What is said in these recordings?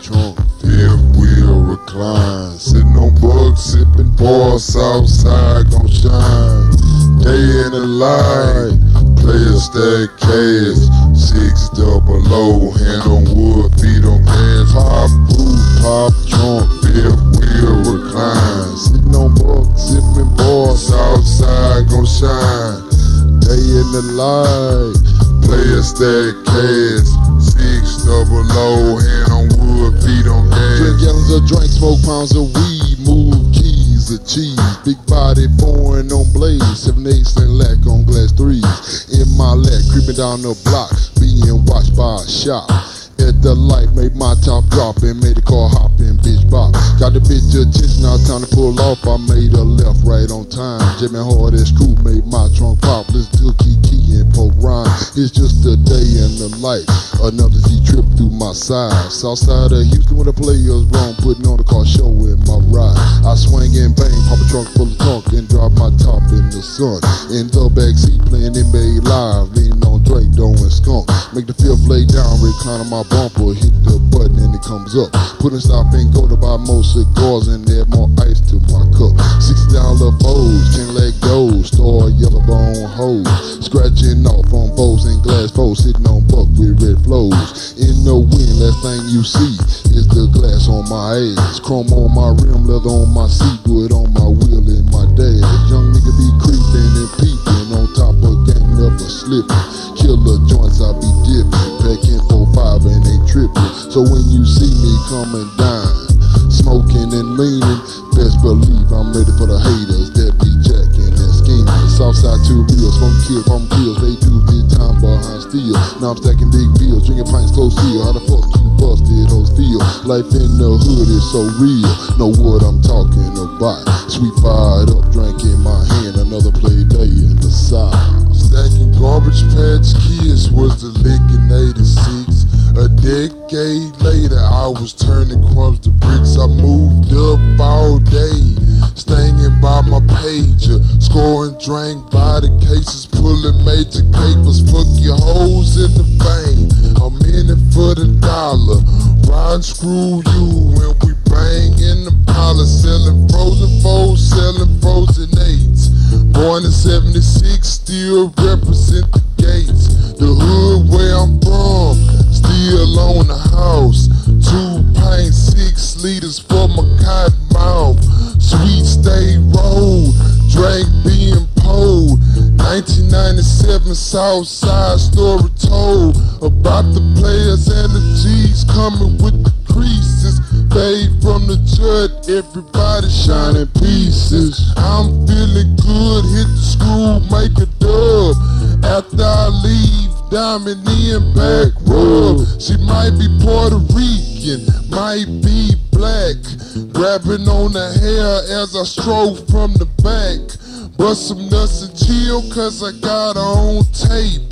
trunk, fifth wheel recline. Sitting on bugs, sipping bars outside, gon' shine. Day in the light, player stack cash. Six double low, hand on wood, feet on gas. Pop boot, pop trunk, fifth wheel recline. Sitting on bugs, sipping bars outside, gon' shine. Day in the light, player stack cash. Six double low, hand on feet on. Drink gallons of drink, smoke pounds of weed, move keys of cheese. Big body foreign on blaze, seven eights and lack on glass threes. In my lap, creeping down the block, being watched by a shop. At the light, made my top drop and made the car hop in bitch bop. Got the bitch attention, now time to pull off. I made a left right on time. Jamming hard as screw, made my trunk pop. Let's do It's just a day in the life. Another Z trip through my side. Southside of Houston where the players wrong, putting on the car show in my ride. I swing and bang, pop a trunk full of trunk and drop my top in the sun. In the backseat playing NBA live, leaning on Drake, doing skunk. Make the fifth lay down, recline on my bumper, hit the button and it comes up. Put a stop and go to buy more cigars and add more ice to my the glass on my ass. Chrome on my rim, leather on my seat, wood on my wheel and my dash. Young nigga be creeping and peeping on top of gang, never slipping. Killer joints, I be dipping. Packing four five and ain't tripping. So when you see me coming down, smoking and leaning, best believe I'm ready for the haters that be jacking and scheming. Southside two real, smoke kill from pills. They do behind steel. Now I'm stacking big bills, drinking pints close seal. How the fuck you busted those feel? Life in the hood is so real. Know what I'm talking about. Sweet fired up, drink in my hand. Another play day in the side. Stacking garbage patch kids was the lick in 86. A decade later, I was turning crumbs to bricks. I moved up all day, staying by my pager, scoring drink by the cases, pulling major capers. Fuck your hoes in the vein. I'm in it for the dollar. Ride screw you when we bang in the parlor, selling frozen foes, selling frozen eights. Born in 76, still represent the gates. The hood where I'm from, still on the house. Two pints, six liters for my cotton 1997 Southside story told about the players and the G's coming with the creases. Fade from the judge, everybody shining pieces. I'm feeling good, hit the school, make a dub. After I leave, diamond in back rub. She might be Puerto Rican, might be black. Grabbing on the hair as I stroll from the back. Bust some nuts and chill, cause I got on tape.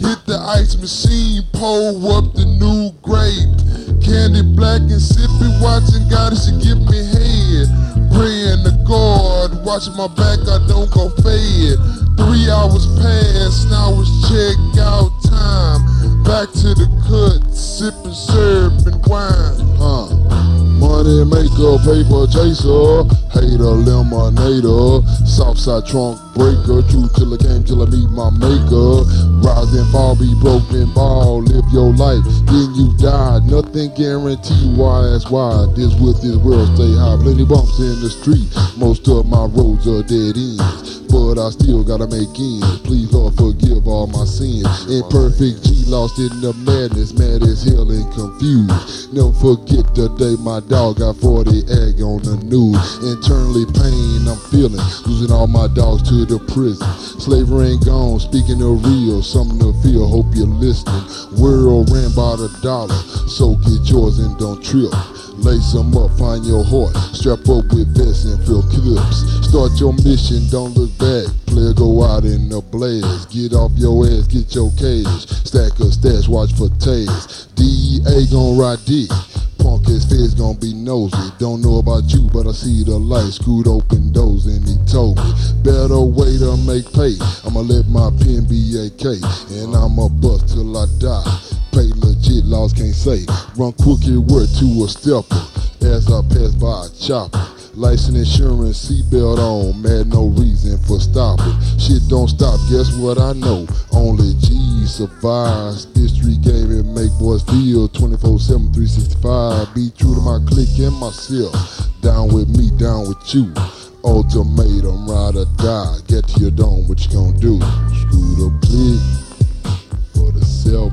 Hit the ice machine, pull up the new grape. Candy black and sippy, watching God, she give me head. Praying to God, watching my back, I don't go fade. Three hours past, now it's check out time. Back to the cut, sipping syrup and wine. Huh. Money maker, paper chaser, hater, lemonator, Southside trunk breaker, true till I came till I meet my maker. Rise and fall, be broken ball, live your life, then you die. Nothing guaranteed, why that's why. This with this world stay high. Plenty bumps in the street, most of my roads are dead ends. But I still gotta make ends. Please, Lord, forgive all my sins. Imperfect G lost in the madness, mad as hell and confused. Never forget the day my dog got 40 egg on the news. Internally pain I'm feeling, losing all my dogs to the prison. Slavery ain't gone, speaking of real, something to feel, hope you're listening. World ran by the dollar, so get yours and don't trip. Lace 'em up, find your heart. Strap up with vests and fill clips. Start your mission, don't look back. Player go out in the blaze. Get off your ass, get your cage. Stack a stash, watch for tags. DEA gon' ride dick. Punk ass feds gon' be nosy. Don't know about you, but I see the light. Screwed open doors and he told me. Better way to make pay. I'ma let my pen be AK. And I'ma bust till I die. Pay legit, laws can't say. Run quick word to a stepper. As I pass by a chopper. License insurance, seatbelt on, mad no reason for stopping. Shit don't stop, guess what I know? Only G survives. This street game and make boys feel 24 7, 365. Be true to my clique and myself. Down with me, down with you. Ultimatum, ride or die. Get to your dome, what you gonna do? Screw the click for the self,